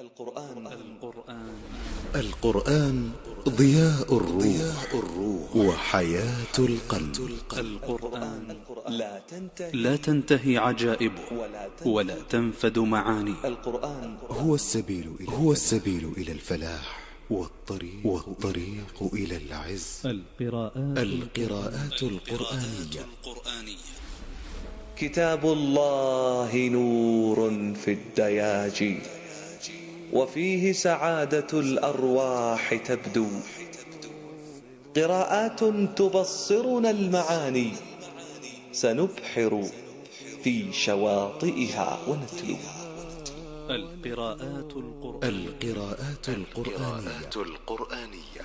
القرآن. القرآن القرآن ضياء الروح, الروح وحياة القلب. القرآن لا تنتهي, لا تنتهي عجائبه ولا تنفد معانيه. القرآن هو السبيل إلى هو السبيل إلى الفلاح والطريق. والطريق إلى العز. القراءات القراءات القرآنية. كتاب الله نور في الدياجي وفيه سعادة الأرواح تبدو. قراءات تبصرنا المعاني سنبحر في شواطئها ونتلو. القراءات القرآنية. القراءات القرآنية. القرآنية.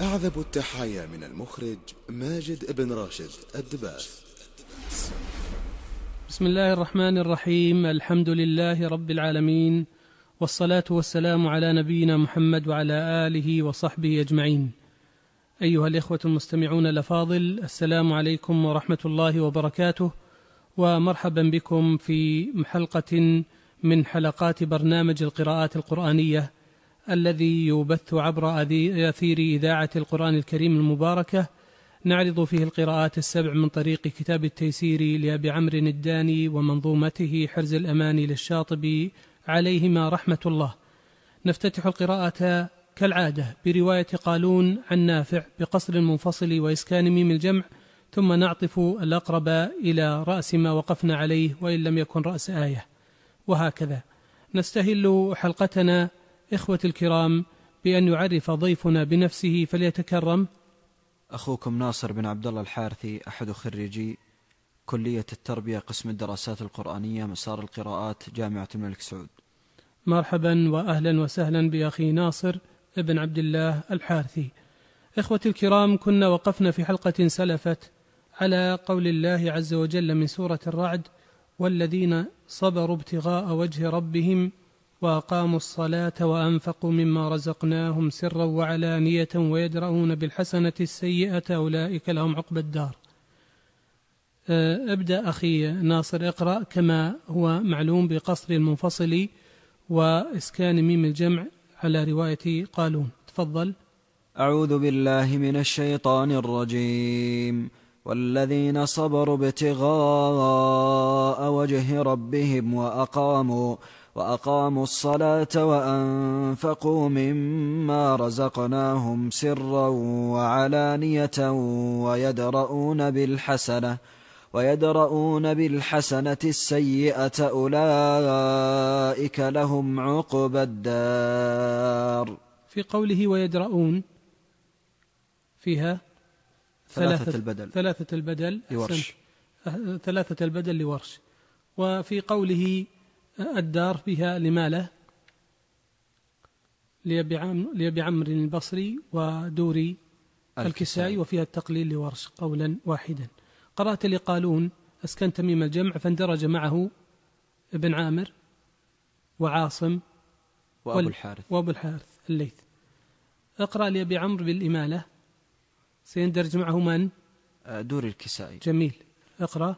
أعذب التحايا من المخرج ماجد بن راشد الدباس. بسم الله الرحمن الرحيم. الحمد لله رب العالمين. والصلاة والسلام على نبينا محمد وعلى آله وصحبه أجمعين. أيها الإخوة المستمعون الأفاضل السلام عليكم ورحمة الله وبركاته ومرحبا بكم في حلقة من حلقات برنامج القراءات القرآنية الذي يبث عبر أثير إذاعة القرآن الكريم المباركة. نعرض فيه القراءات السبع من طريق كتاب التيسير لأبي عمرو الداني ومنظومته حرز الأماني للشاطبي عليهما رحمة الله. نفتتح القراءة كالعادة برواية قالون عن نافع بقصر المنفصل وإسكان ميم الجمع ثم نعطف الأقرب إلى رأس ما وقفنا عليه وإن لم يكن رأس آية. وهكذا. نستهل حلقتنا إخوة الكرام بأن يعرف ضيفنا بنفسه فليتكرم. أخوكم ناصر بن عبد الله الحارثي أحد خريجي كلية التربية قسم الدراسات القرآنية مسار القراءات جامعة الملك سعود. مرحبا وأهلا وسهلا بأخي ناصر ابن عبد الله الحارثي. إخوتي الكرام كنا وقفنا في حلقة سلفت على قول الله عز وجل من سورة الرعد والذين صبروا ابتغاء وجه ربهم وأقاموا الصلاة وأنفقوا مما رزقناهم سرا وعلانية ويدرؤون بالحسنة السيئة أولئك لهم عقبى الدار. أبدأ أخي ناصر اقرأ كما هو معلوم بقصر المنفصل وإسكان ميم الجمع على رواية قالون. تفضل. أعوذ بالله من الشيطان الرجيم. والذين صبروا ابتغاء وجه ربهم وأقاموا وأقاموا الصلاة وأنفقوا مما رزقناهم سرا وعلانية ويدرؤون بالحسنة. ويدرؤون بالحسنة السيئة أولئك لهم عقبى الدار. في قوله ويدرؤون فيها ثلاثة البدل. ثلاثة البدل لورش. أحسنت. ثلاثة البدل لورش. وفي قوله الدار فيها لماله لأبي عمرو البصري ودوري الكسائي وفيها التقليل لورش قولا واحدا. قرأت لقالون أسكنت ميم الجمع فاندرج معه ابن عامر وعاصم وأبو وال- الحارث. وأبو الحارث الليث. اقرأ لأبي عمرو بالإمالة سيندرج معه من؟ آه، دوري الكسائي. جميل. اقرأ.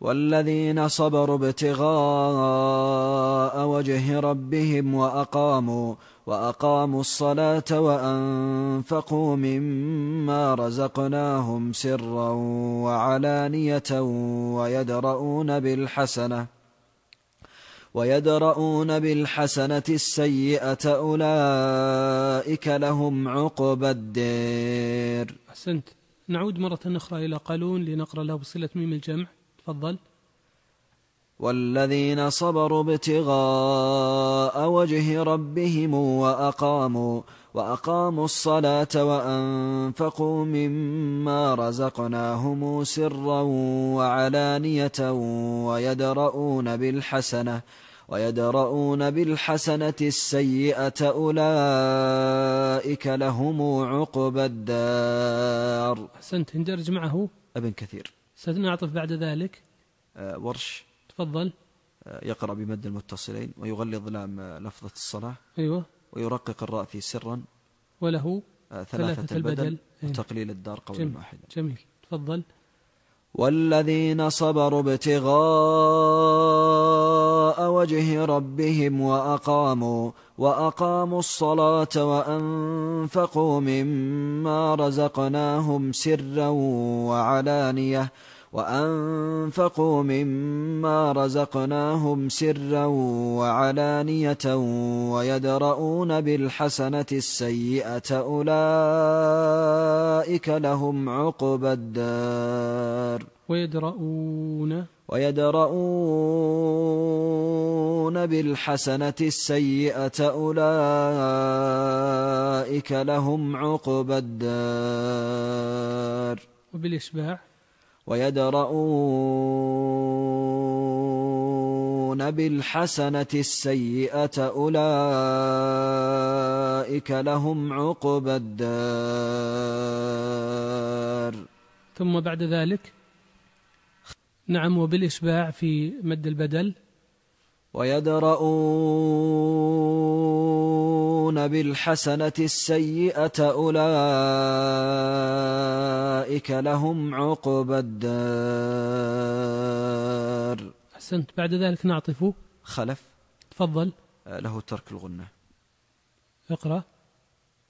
والذين صبروا ابتغاء وجه ربهم وأقاموا وأقاموا الصلاة وأنفقوا مما رزقناهم سرا وعلانية ويدرؤون بالحسنة ويدرؤون بالحسنة السيئة أولئك لهم عقبى الدير. أحسنت. نعود مرة أخرى إلى قالون لنقرأ له بصلة ميم الجمع. تفضل. والذين صبروا ابتغاء وجه ربهم وأقاموا وأقاموا الصلاة وأنفقوا مما رزقناهم سرا وعلانية ويدرؤون بالحسنة ويدرؤون بالحسنة السيئة أولئك لهم عقبى الدار. أحسنت اندرج معه. أبن كثير. سنعطف بعد ذلك؟ آه، ورش. تفضل. آه، يقرأ بمد المتصلين ويغلظ لام آه، لفظة الصلاة. أيوة. ويرقق الراء في سرا. وله آه، ثلاثة ثلاثة البدل. البدل. أين. وتقليل الدار قولا جميل. واحدا. جميل. تفضل. والذين صبروا ابتغاء ابتغاء وجه ربهم وأقاموا وأقاموا الصلاة وأنفقوا مما رزقناهم سرا وعلانية. وأنفقوا مما رزقناهم سرا وعلانية ويدرؤون بالحسنة السيئة أولئك لهم عقبى الدار. ويدرؤون ويدرؤون بالحسنة السيئة أولئك لهم عقبى الدار. وبالإشباع ويدرؤون بالحسنة السيئة أولئك لهم عقبى الدار. ثم بعد ذلك نعم وبالإشباع في مد البدل. ويدرؤون بالحسنة السيئة أولئك لهم عقبى الدار. أحسنت. بعد ذلك نعطف. خلف. تفضل. آه، له ترك الغنة. اقرأ.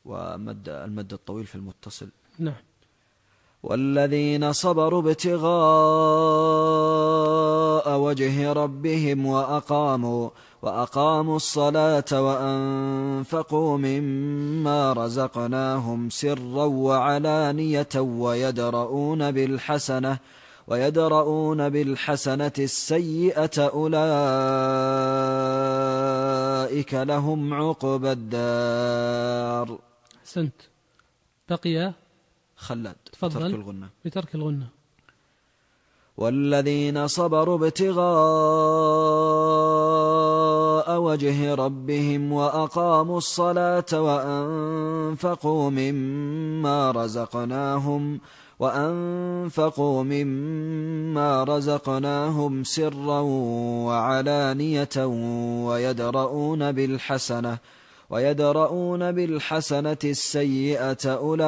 ومد المد الطويل في المتصل. نعم. والذين صبروا ابتغاء وجه ربهم وأقاموا وأقاموا الصلاة وأنفقوا مما رزقناهم سرا وعلانية ويدرؤون بالحسنة ويدرؤون بالحسنة السيئة أولئك لهم عقبى الدار. أحسنت بقي خلاد تفضل. ترك الغنة بترك الغنة والذين صبروا ابتغاء وجه ربهم وأقاموا الصلاة وأنفقوا مما رزقناهم وأنفقوا مما رزقناهم سرا وعلانية ويدرؤون بالحسنة ويدرؤون بالحسنة السيئة أولئك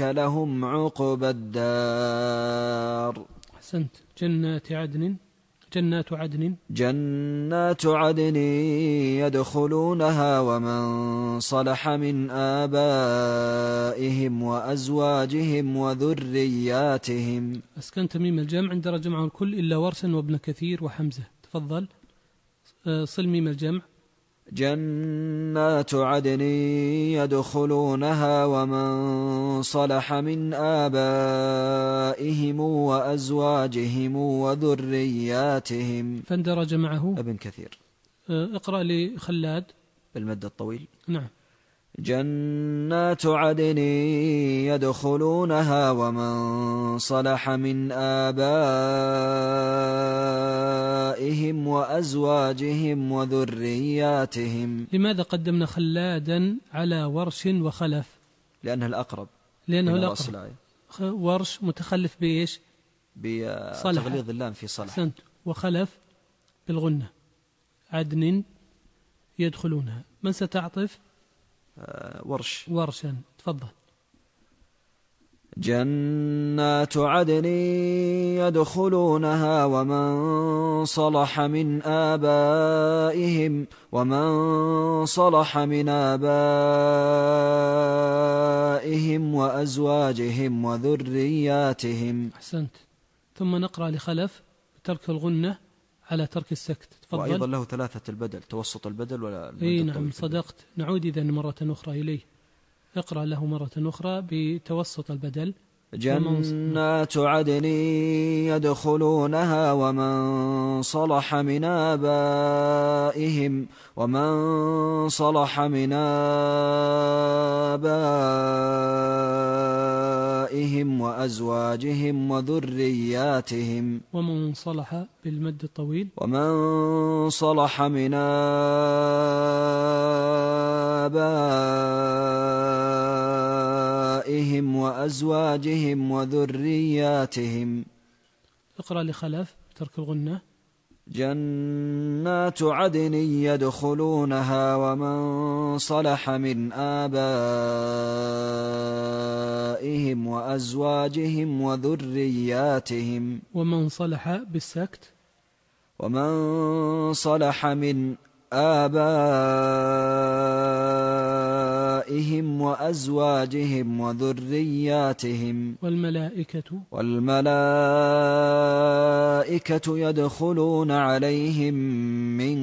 لهم عقبى الدار. أحسنت. جنات عدن جنات عدن. جنات عدن يدخلونها ومن صلح من آبائهم وأزواجهم وذرياتهم. أسكنت ميم الجمع عند جمعه الكل إلا ورسا وابن كثير وحمزة. تفضل. صل ميم الجمع. جنات عدن يدخلونها ومن صلح من آبائهم وأزواجهم وذرياتهم. فاندرج معه. ابن كثير. آه، اقرأ لخلاد. بالمد الطويل. نعم. جنات عدن يدخلونها ومن صلح من آبائهم وأزواجهم وذرياتهم. لماذا قدمنا خلادا على ورش وخلف؟ لأنها الأقرب لأنه خ- ورش متخلف بإيش. بتغليظ اللام في صلح أحسنت. وخلف بالغنة. عدن يدخلونها. من ستعطف؟ ورش. ورشا تفضل. جنات عدن يدخلونها ومن صلح من آبائهم ومن صلح من آبائهم وأزواجهم وذرياتهم. أحسنت. ثم نقرأ لخلف ترك الغنة على ترك السكت. وأيضا تفضل له ثلاثة البدل توسط البدل ولا إي نعم في البدل. صدقت. نعود إذا مرة أخرى إليه. اقرأ له مرة أخرى بتوسط البدل. جنات عدن يدخلونها ومن صلح من آبائهم ومن صلح من آبائهم وأزواجهم وذرياتهم ومن صلح بالمد الطويل ومن صلح من آبائهم وأزواجهم وذرياتهم. اقرأ لخلف ترك الغنة. جنات عدن يدخلونها ومن صلح من آبائهم وأزواجهم وذرياتهم. ومن صلح بالسكت. ومن صلح من آبائهم وأزواجهم وذرياتهم. والملائكة. والملائكة يدخلون عليهم من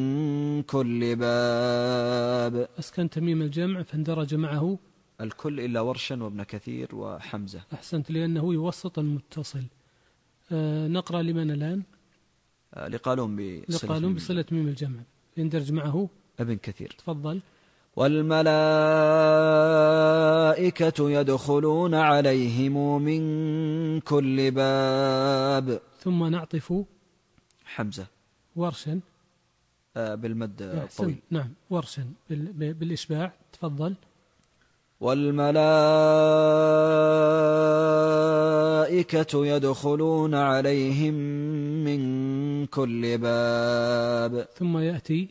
كل باب. أسكنت ميم الجمع فاندرج معه. الكل إلا ورشا وابن كثير وحمزة. أحسنت لأنه يوسط المتصل. آه نقرأ لمن الآن؟ آه، لقالون بصلة لقالون بصلة ميم الجمع. يندرج معه. ابن كثير. تفضل. والملائكة يدخلون عليهم من كل باب. ثم نعطف حمزة. ورشا. آه، بالمد الطويل نعم ورشا. بالإشباع. تفضل. والملائكة يدخلون عليهم من كل باب. ثم يأتي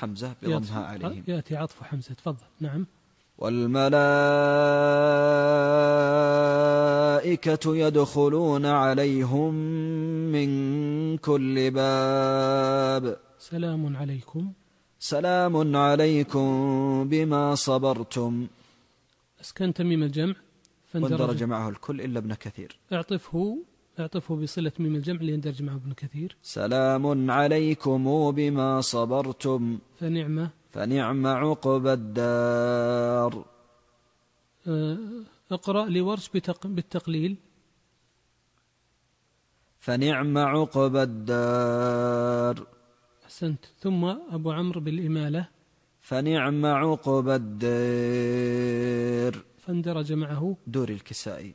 حمزة بضمها عليهم. يأتي عطف حمزة تفضل. نعم. والملائكة يدخلون عليهم من كل باب. سلام عليكم. سلام عليكم بما صبرتم. أسكنت ميم الجمع؟ فاندرج معه الكل إلا ابن كثير. اعطفه. أعطفه بصلة ميم الجمع ليندرج معه ابن كثير. سلام عليكم بما صبرتم. فنعمة فنعم عقبى الدار. آه، اقرأ لورش بتق... بالتقليل. فنعم عقبى الدار. أحسنت. ثم أبو عمرو بالإمالة. فنعم عقبى الدار فاندرج معه. دوري الكسائي.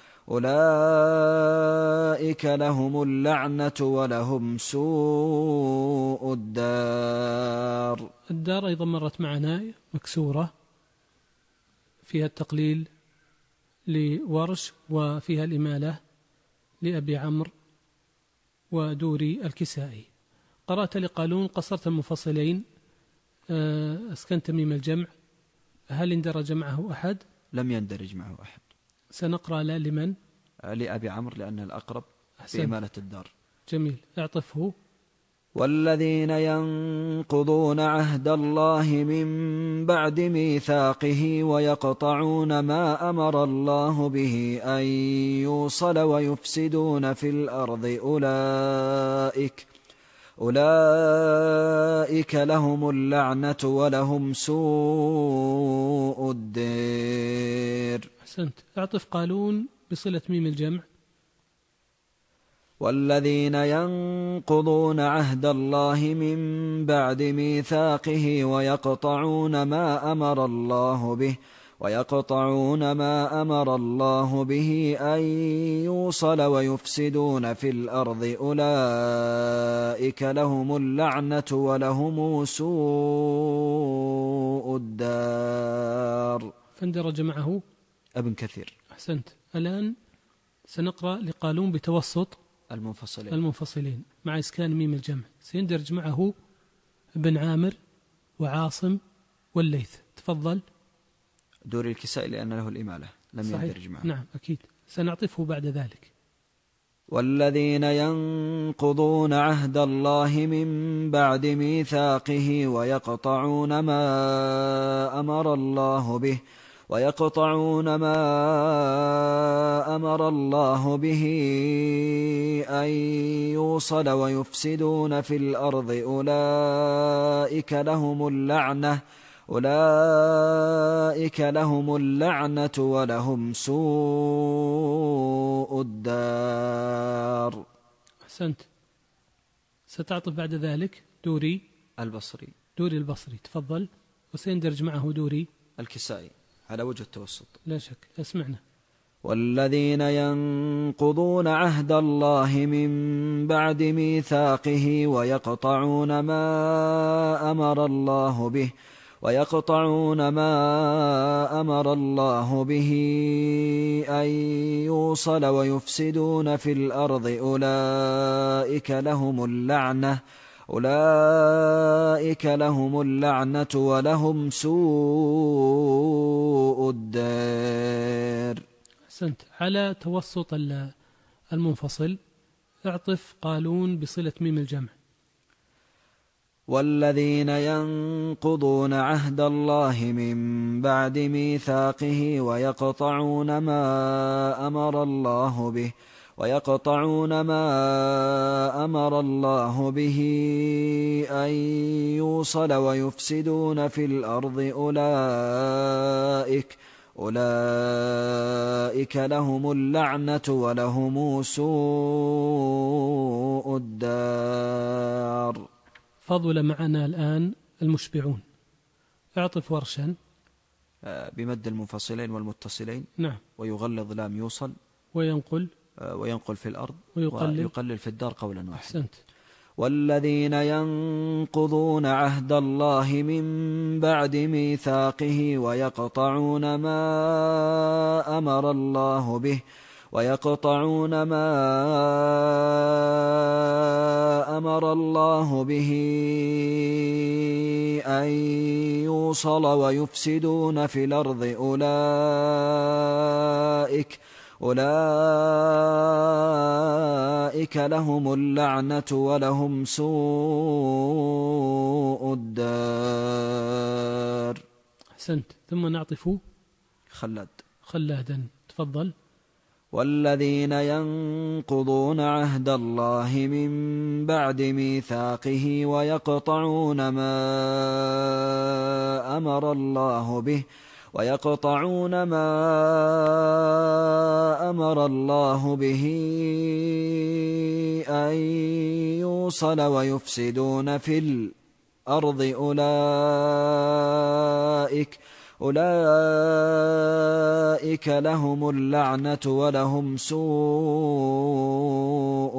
أولئك لهم اللعنة ولهم سوء الدار. الدار أيضا مرت معنا مكسورة فيها التقليل لورش وفيها الإمالة لأبي عمرو ودوري الكسائي. قرأت لقالون قصرت المفصلين. آه، أسكنت ميم الجمع. هل اندرج معه أحد؟ لم يندرج معه أحد. سنقرأ لا لمن؟ لأبي عمرو لأن الأقرب أحسنت. بإمالة الدار. جميل. اعطفه. والذين ينقضون عهد الله من بعد ميثاقه ويقطعون ما أمر الله به أن يوصل ويفسدون في الأرض أولئك أولئك لهم اللعنة ولهم سوء الدير. أحسنت. أعطف قالون بصلة ميم الجمع. والذين ينقضون عهد الله من بعد ميثاقه ويقطعون ما أمر الله به ويقطعون ما أمر الله به أن يوصل ويفسدون في الأرض. أولئك لهم اللعنة ولهم سوء الدار. فاندرج معه. أبن كثير. أحسنت. الآن سنقرأ لقالون بتوسط المنفصلين. المنفصلين. مع إسكان ميم الجمع. سيندرج معه ابن عامر وعاصم والليث. تفضل. دوري الكسائي لأن له الإمالة. لم صحيح. يندرج معه. نعم أكيد. سنعطفه بعد ذلك. والذين ينقضون عهد الله من بعد ميثاقه ويقطعون ما أمر الله به ويقطعون ما أمر الله به أن يوصل ويفسدون في الأرض. أولئك لهم اللعنة أولئك لهم اللعنة ولهم سوء الدار. أحسنت. ستعطف بعد ذلك دوري؟ البصري. دوري البصري تفضل. وسيندرج معه دوري؟ الكسائي. على وجه التوسط. لا شك اسمعنا. والذين ينقضون عهد الله من بعد ميثاقه ويقطعون ما أمر الله به ويقطعون ما أمر الله به أن يوصل ويفسدون في الأرض أولئك لهم اللعنة. أولئك لهم اللعنة ولهم سوء الدار أحسنت. على توسط ال- المنفصل اعطف قالون بصلة ميم الجمع. والذين ينقضون عهد الله من بعد ميثاقه ويقطعون ما أمر الله به ويقطعون ما أمر الله به أن يوصل ويفسدون في الأرض أولئك أولئك لهم اللعنة ولهم سوء الدار. فضل معنا الآن المشبعون. اعطف ورشا. آه، بمد المنفصلين والمتصلين. نعم. ويغلظ لام يوصل. وينقل. وينقل في الأرض ويقلل. ويقلل في الدار قولا واحدا أحسنت والذين ينقضون عهد الله من بعد ميثاقه ويقطعون ما أمر الله به ويقطعون ما أمر الله به أن يوصل ويفسدون في الأرض أولئك أولئك لهم اللعنة ولهم سوء الدار. أحسنت. ثم نعطف خلد. خلادا. تفضل. والذين ينقضون عهد الله من بعد ميثاقه ويقطعون ما أمر الله به ويقطعون ما أمر الله به أن يوصل ويفسدون في الأرض اولئك أولئك لهم اللعنة ولهم سوء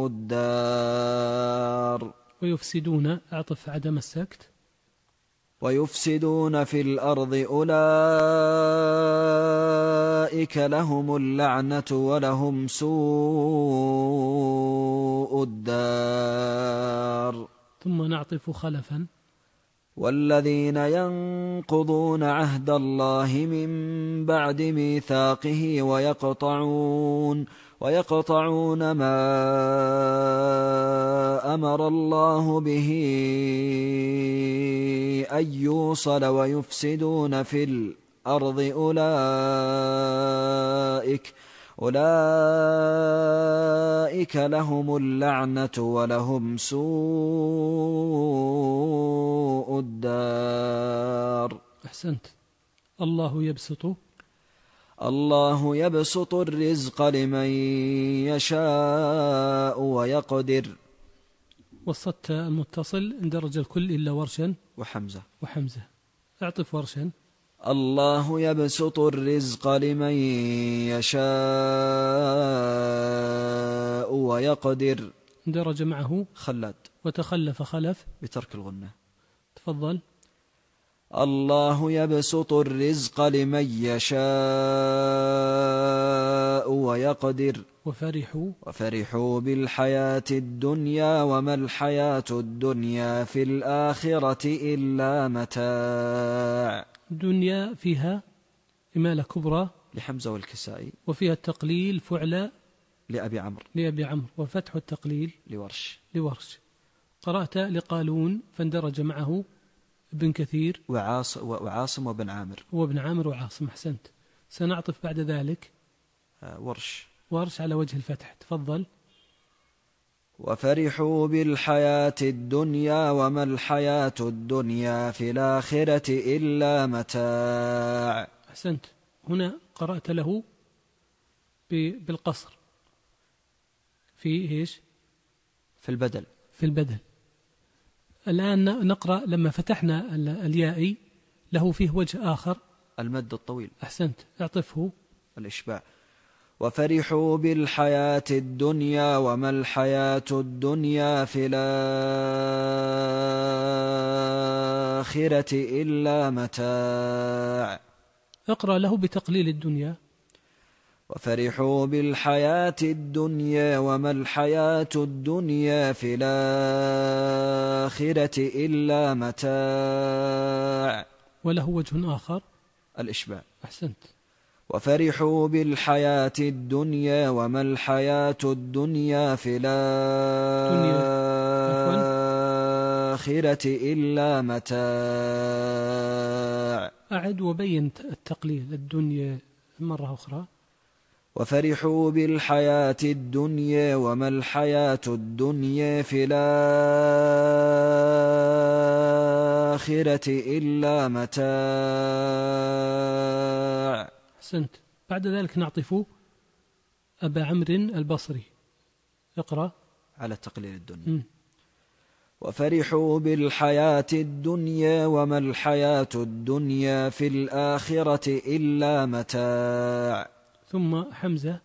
الدار. ويفسدون أعطف عدم السكت. ويفسدون في الأرض أولئك لهم اللعنة ولهم سوء الدار. ثم نعطف خلفا. والذين ينقضون عهد الله من بعد ميثاقه ويقطعون ويقطعون ما أمر الله به أن يوصل ويفسدون في الأرض أولئك أولئك لهم اللعنة ولهم سوء الدار. أحسنت. الله يبسط الله يبسط الرزق لمن يشاء ويقدر. وسطت المتصل اندرج الكل إلا ورشا. وحمزة. وحمزة. أعطف ورشا. الله يبسط الرزق لمن يشاء ويقدر. اندرج معه. خلاد وتخلف خلف. بترك الغنة. تفضل. الله يبسط الرزق لمن يشاء ويقدر. وفرحوا. وفرحوا بالحياة الدنيا وما الحياة الدنيا في الآخرة إلا متاع. دنيا فيها إمالة كبرى لحمزة والكسائي. وفيها التقليل فعل لأبي عمرو. لأبي عمرو وفتح التقليل لورش. لورش. قرأت لقالون فاندرج معه ابن كثير. وعاص وعاصم وبن عامر. وابن عامر وعاصم أحسنت. سنعطف بعد ذلك. آه، ورش. ورش على وجه الفتح. تفضل. وفرحوا بالحياة الدنيا وما الحياة الدنيا في الآخرة إلا متاع. أحسنت. هنا قرأت له بالقصر. في إيش؟ في البدل. في البدل. الآن نقرأ لما فتحنا ال- اليائي له فيه وجه آخر. المد الطويل. أحسنت. اعطفه. الإشباع. وفرحوا بالحياة الدنيا وما الحياة الدنيا في الآخرة إلا متاع. اقرأ له بتقليل الدنيا. وفرحوا بالحياة الدنيا وما الحياة الدنيا في الآخرة إلا متاع. وله وجه آخر. الإشباع. أحسنت. وفرحوا بالحياة الدنيا وما الحياة الدنيا في الآخرة إلا متاع. أعد وبين التقليل الدنيا مرة أخرى. وفرحوا بالحياة الدنيا وما الحياة الدنيا في الآخرة إلا متاع. أحسنت. بعد ذلك نعطف أبا عمرو البصري. اقرأ. على تقليل الدنيا. مم. وفرحوا بالحياة الدنيا وما الحياة الدنيا في الآخرة إلا متاع. ثم حمزة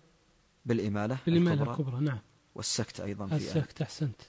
بالإمالة بالإمالة الكبرى. الكبرى نعم. والسكت أيضا في السكت أحسنت.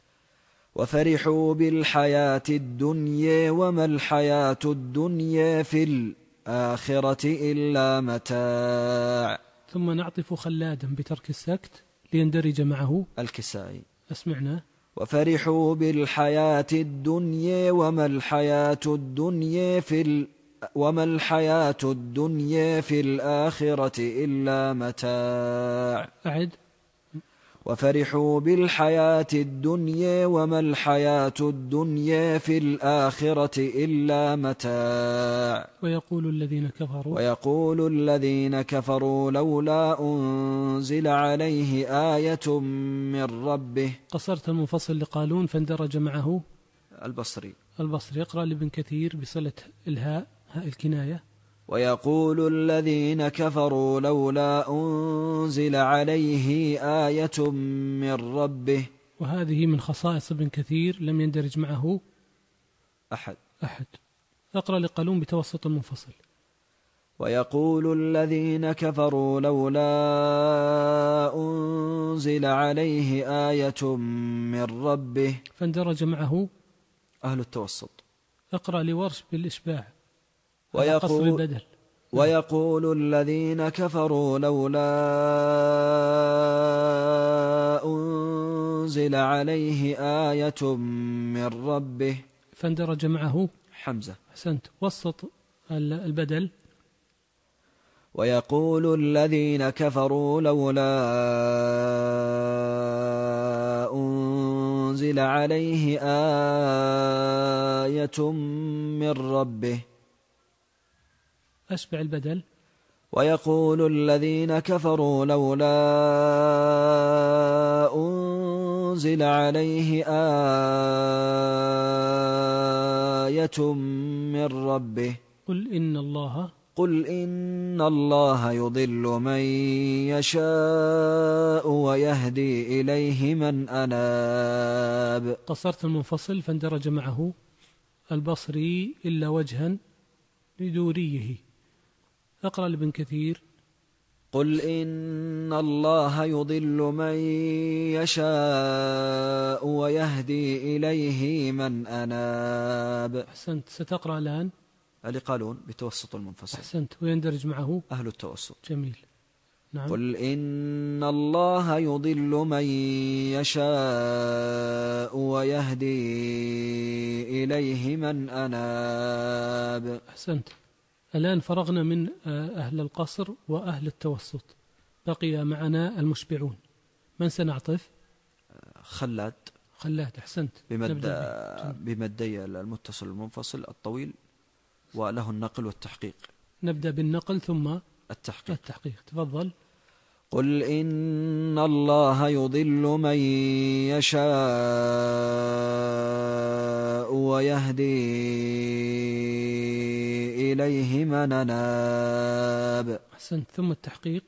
وفرحوا بالحياة الدنيا وما الحياة الدنيا في الآخرة إلا متاع. ثم نعطف خلادا بترك السكت ليندرج معه. الكسائي. أسمعنا. وفرحوا بالحياة الدنيا وما الحياة الدنيا في ال وما الحياة الدنيا في الآخرة إلا متاع. أعد. وفرحوا بالحياة الدنيا وما الحياة الدنيا في الآخرة إلا متاع. ويقول الذين كفروا. ويقول الذين كفروا لولا أنزل عليه آية من ربه. قصرت المنفصل لقالون فاندرج معه. البصري. البصري. يقرأ لابن كثير بصلة الهاء. هاء الكناية. ويقول الذين كفروا لولا أنزل عليه آية من ربه. وهذه من خصائص ابن كثير لم يندرج معه أحد. أحد. اقرأ لقالون بتوسط المنفصل. ويقول الذين كفروا لولا أنزل عليه آية من ربه. فاندرج معه أهل التوسط. اقرأ لورش بالإشباع. ويقول البدل ويقول الذين كفروا لولا أنزل عليه آية من ربه. فاندرج معه حمزة. أحسنت. وسط ال- البدل. ويقول الذين كفروا لولا أنزل عليه آية من ربه. أشبع البدل. ويقول الذين كفروا لولا أنزل عليه آية من ربه. قل إن الله قل إن الله يضل من يشاء ويهدي إليه من أناب. قصرت المنفصل فاندرج معه البصري إلا وجها لدوريه. اقرأ لابن كثير. قل إن الله يضل من يشاء ويهدي إليه من أناب. أحسنت. ستقرأ الآن؟ اللي قالون بتوسط المنفصل. أحسنت. ويندرج معه؟ أهل التوسط. جميل. نعم. قل إن الله يضل من يشاء ويهدي إليه من أناب. أحسنت. الآن فرغنا من آه، أهل القصر وأهل التوسط. بقي معنا المشبعون. من سنعطف؟ خلاد. خلاد أحسنت. بمد. بمدي المتصل المنفصل الطويل وله النقل والتحقيق. نبدأ بالنقل ثم التحقيق. التحقيق. تفضل. قل إن الله يضل من يشاء ويهدي إليه من أناب. أحسنت. ثم التحقيق.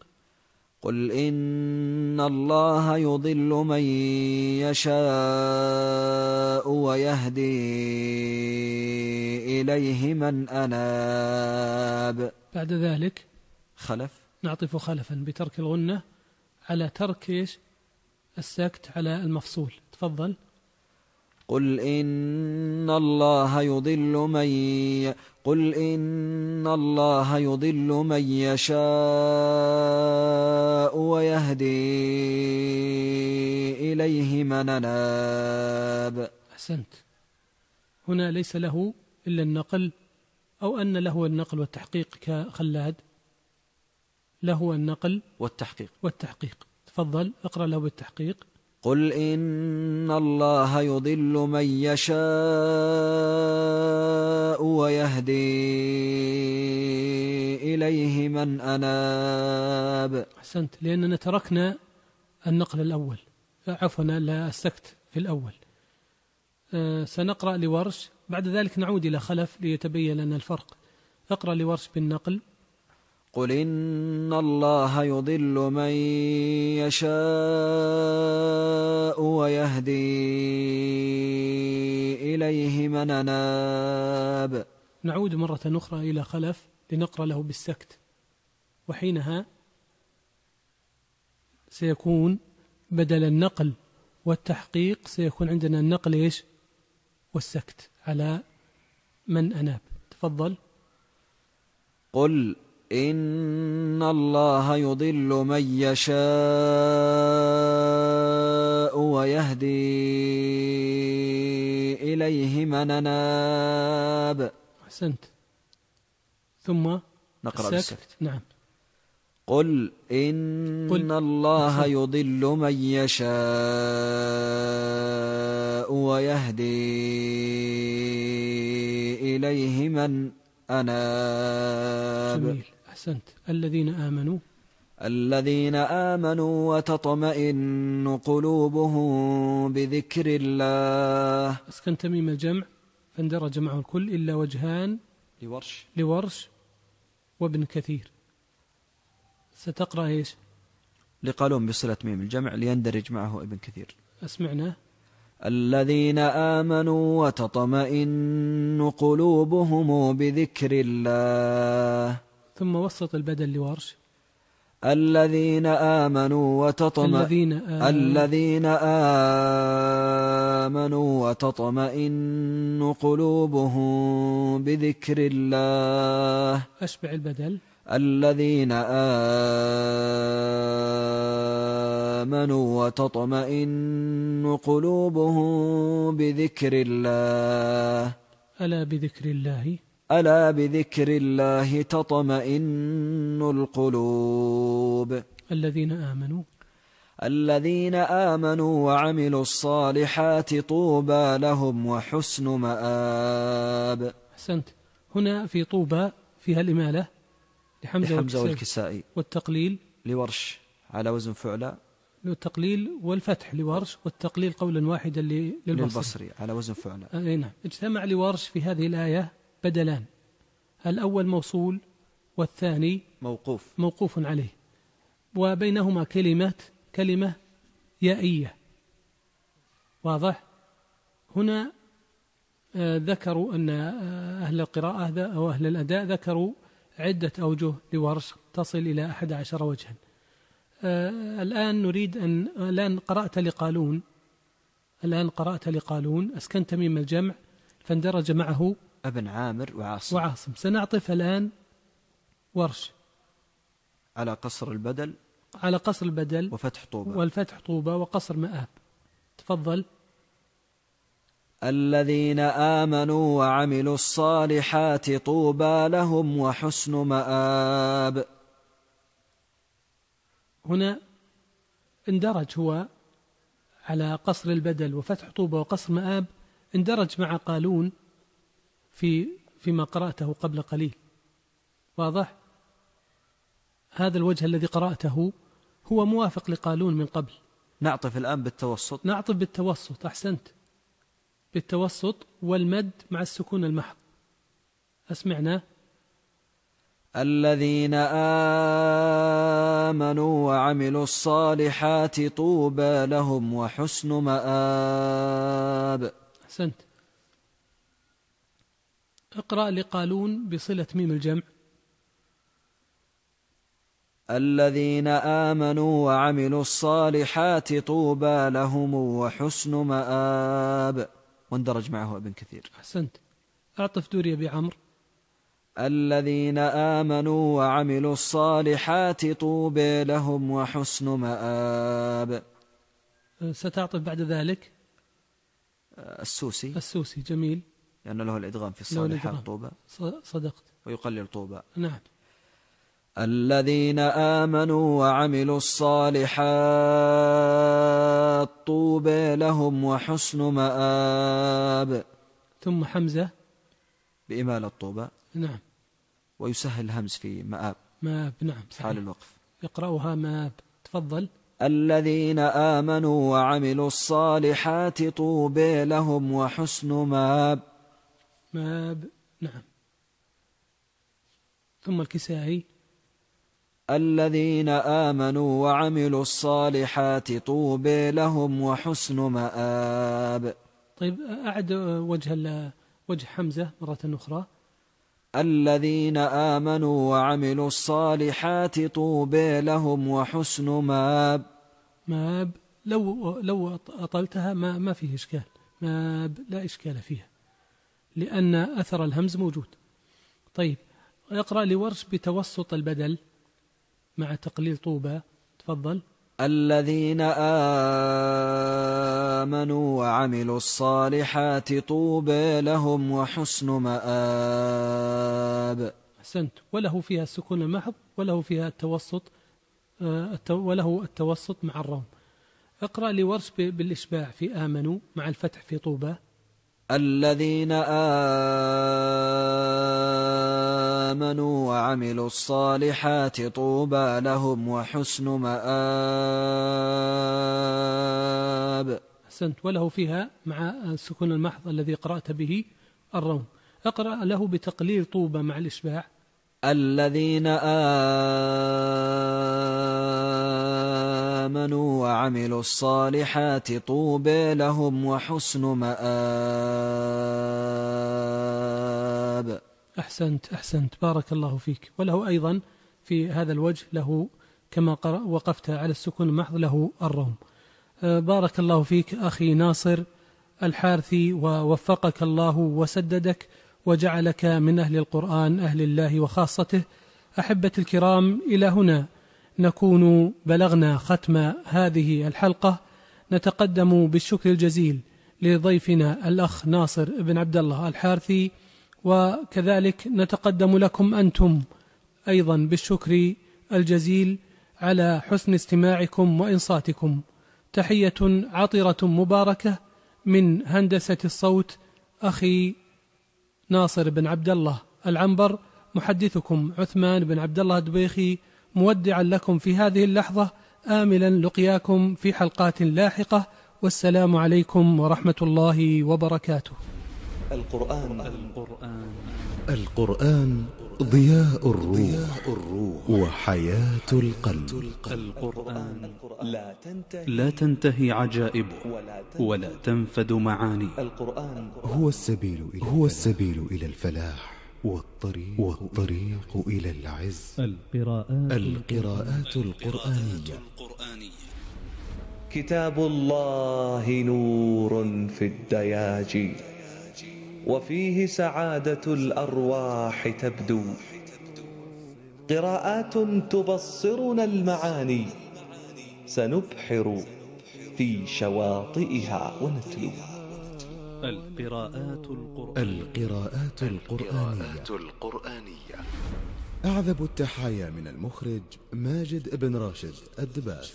قل إن الله يضل من يشاء ويهدي إليه من أناب. بعد ذلك خلف. نعطف خلفا بترك الغنة على ترك إيش؟ السكت على المفصول. تفضل. قل إن الله يضل من ي... قل إن الله يضل من يشاء ويهدي إليه من أناب. أحسنت. هنا ليس له إلا النقل أو أن له النقل والتحقيق كخلاد. له النقل والتحقيق. والتحقيق. تفضل اقرأ له بالتحقيق. قل إن الله يضل من يشاء ويهدي إليه من أناب. أحسنت لأننا تركنا النقل الأول. عفوا لا السكت في الأول. آه، سنقرأ لورش. بعد ذلك نعود إلى خلف ليتبين لنا الفرق. اقرأ لورش بالنقل. قل إن الله يضل من يشاء ويهدي إليه من أناب. نعود مرة أخرى إلى خلف لنقرأ له بالسكت. وحينها سيكون بدل النقل والتحقيق سيكون عندنا النقل إيش؟ والسكت على من أناب. تفضل. قل إن الله يضل من يشاء ويهدي إليه من أناب أحسنت ثم نقرأ السكت. بالسكت نعم قل إن قل. الله. يضل من يشاء ويهدي إليه من أناب جميل أحسنت. الذين آمنوا. الذين آمنوا وتطمئن قلوبهم بذكر الله. أسكن تميم الجمع فاندرج معه الكل إلا وجهان لورش. لورش وابن كثير. ستقرأ إيش؟ لقالون بصلة ميم الجمع ليندرج معه ابن كثير. أسمعنا. الذين آمنوا وتطمئن قلوبهم بذكر الله. ثم وسط البدل لورش. الذين آمنوا وتطمئن الذين آمنوا. الذين آمنوا وتطمئن قلوبهم بذكر الله. أشبع البدل. الذين آمنوا وتطمئن قلوبهم بذكر الله. ألا بذكر الله؟ ألا بذكر الله تطمئن القلوب؟ الذين آمنوا. الذين آمنوا وعملوا الصالحات طوبى لهم وحسن مآب. أحسنت. هنا في طوبى فيها الإمالة لحمزة, لحمزة والكسائي. والتقليل. لورش على وزن فعلى. التقليل والفتح لورش والتقليل قولا واحدا للبصري. للبصري على وزن فعلى. أي نعم. اجتمع لورش في هذه الآية بدلان. الأول موصول والثاني موقوف. موقوف عليه. وبينهما كلمة كلمة يائية. واضح؟ هنا آه، ذكروا أن آه، أهل القراءة أو أهل الأداء ذكروا عدة أوجه لورش تصل إلى أحد عشر وجها. آه، الآن نريد أن الآن قرأت لقالون. الآن قرأت لقالون. أسكنت ميم الجمع. فاندرج معه ابن عامر وعاصم. وعاصم. سنعطف الآن ورش. على قصر البدل. على قصر البدل. وفتح طوبى والفتح طوبى وقصر مآب. تفضل. الذين آمنوا وعملوا الصالحات طوبى لهم وحسن مآب. هنا اندرج هو على قصر البدل وفتح طوبى وقصر مآب. اندرج مع قالون. في فيما قرأته قبل قليل. واضح؟ هذا الوجه الذي قرأته هو موافق لقالون من قبل. نعطف الآن بالتوسط. نعطف بالتوسط أحسنت. بالتوسط والمد مع السكون المحض. أسمعنا. الذين آمنوا وعملوا الصالحات طوبى لهم وحسن مآب. أحسنت. اقرأ لقالون بصلة ميم الجمع. الذين آمنوا وعملوا الصالحات طوبى لهم وحسن مآب. واندرج معه ابن كثير. أحسنت. أعطف دوري أبي عمرو. الذين آمنوا وعملوا الصالحات طوبى لهم وحسن مآب. أه، ستعطف بعد ذلك؟ السوسي. السوسي جميل. لأن له الإدغام في الصالحات. طوبى صدقت. ويقلل طوبى نعم. الذين آمنوا وعملوا الصالحات طوبى لهم وحسن مآب. ثم حمزة. بإمالة طوبى نعم. ويسهل الهمز في مآب. مآب. نعم حال صحيح الوقف. يقرأها مآب. تفضل. الذين آمنوا وعملوا الصالحات طوبى لهم وحسن مآب. ماب نعم. ثم الكسائي. الذين آمنوا وعملوا الصالحات طوبى لهم وحسن مآب. طيب أعد وجه وجه حمزة مرة أخرى. الذين آمنوا وعملوا الصالحات طوبى لهم وحسن مآب. ماب لو لو أطلتها ما ما فيه إشكال. ماب لا إشكال فيها. لأن أثر الهمز موجود. طيب اقرأ لورش بتوسط البدل مع تقليل طوبى. تفضل. الذين آمنوا وعملوا الصالحات طوبى لهم وحسن مآب. أحسنت. وله فيها السكون المحض وله فيها التوسط آه، وله التوسط مع الروم. اقرأ لورش بالإشباع في آمنوا مع الفتح في طوبى. الذين آمنوا وعملوا الصالحات طوبى لهم وحسن مآب. أحسنت. وله فيها مع السكون المحض الذي قرأت به الروم. اقرأ له بتقليل طوبى مع الإشباع. الذين آمنوا وعملوا الصالحات طوبى لهم وحسن مآب. أحسنت أحسنت. بارك الله فيك. وله أيضا في هذا الوجه له كما وقفت على السكون المحض له الروم. آه، بارك الله فيك أخي ناصر الحارثي ووفقك الله وسددك وجعلك من أهل القرآن أهل الله وخاصته. أحبتي الكرام إلى هنا. نكون بلغنا ختم هذه الحلقة نتقدم بالشكر الجزيل لضيفنا الأخ ناصر بن عبد الله الحارثي وكذلك نتقدم لكم أنتم أيضا بالشكر الجزيل على حسن استماعكم وإنصاتكم. تحية عطرة مباركة من هندسة الصوت أخي ناصر بن عبد الله العنبر محدثكم عثمان بن عبد الله الدبيخي مودعا لكم في هذه اللحظة. آملا لقياكم في حلقات لاحقة. والسلام عليكم ورحمة الله وبركاته. القرآن. القرآن القرآن ضياء الروح, الروح وحياة القلب. القرآن لا تنتهي. لا تنتهي عجائبه ولا تنفد. معانيه. القرآن هو السبيل إلى هو السبيل إلى الفلاح. والطريق والطريق إلى العز. القراءات القراءات القرآنية. كتاب الله نور في الدياجي وفيه سعادة الأرواح تبدو. قراءات تبصرنا المعاني. سنبحر في شواطئها ونتلو. القراءات القرآن القراءات القرآنية. القرآنية. أعذب التحايا من المخرج ماجد بن راشد الدباس.